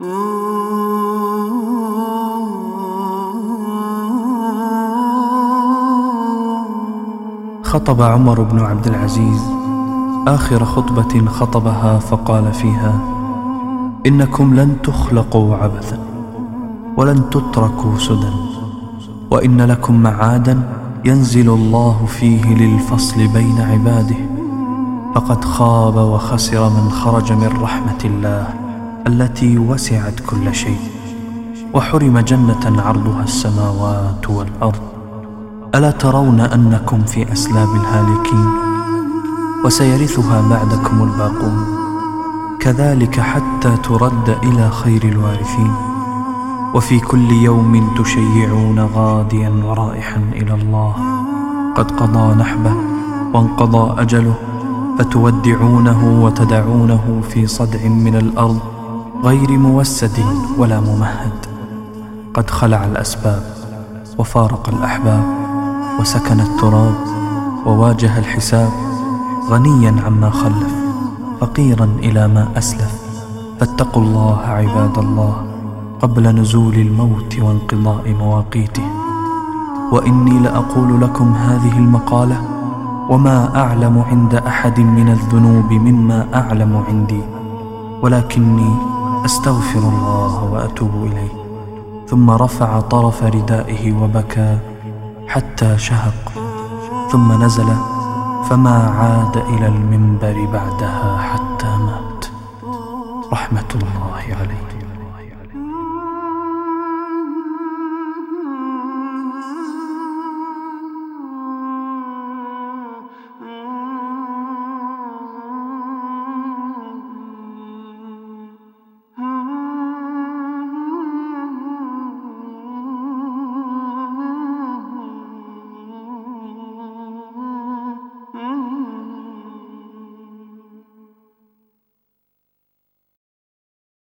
خطب عمر بن عبد العزيز. آخر خطبة خطبها فقال فيها إنكم لن تخلقوا عبثا ولن تتركوا سدى وإن لكم معادا ينزل الله فيه للفصل بين عباده فقد خاب وخسر من خرج من رحمة الله. التي وسعت كل شيء وحرم جنة عرضها السماوات والأرض. ألا ترون أنكم في أسلاب الهالكين وسيرثها بعدكم الباقون. كذلك حتى ترد إلى خير الوارثين. وفي كل يوم تشيعون غاديا ورائحا إلى الله. قد قضى نحبه وانقضى أجله فتودعونه وتدعونه في صدع من الأرض. غير موسد ولا ممهد. قد خلع الأسباب وفارق الأحباب وسكن التراب وواجه الحساب. غنيا عما خلف فقيرا إلى ما أسلف. فاتقوا الله عباد الله قبل نزول الموت وانقضاء مواقيته. وإني لأقول لكم هذه المقالة وما أعلم عند أحد من الذنوب مما أعلم عندي. ولكني أستغفر الله وأتوب إليه. ثم رفع طرف ردائه وبكى حتى شهق. ثم نزل فما عاد إلى المنبر بعدها حتى مات. رحمة الله عليه.